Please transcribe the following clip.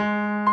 Música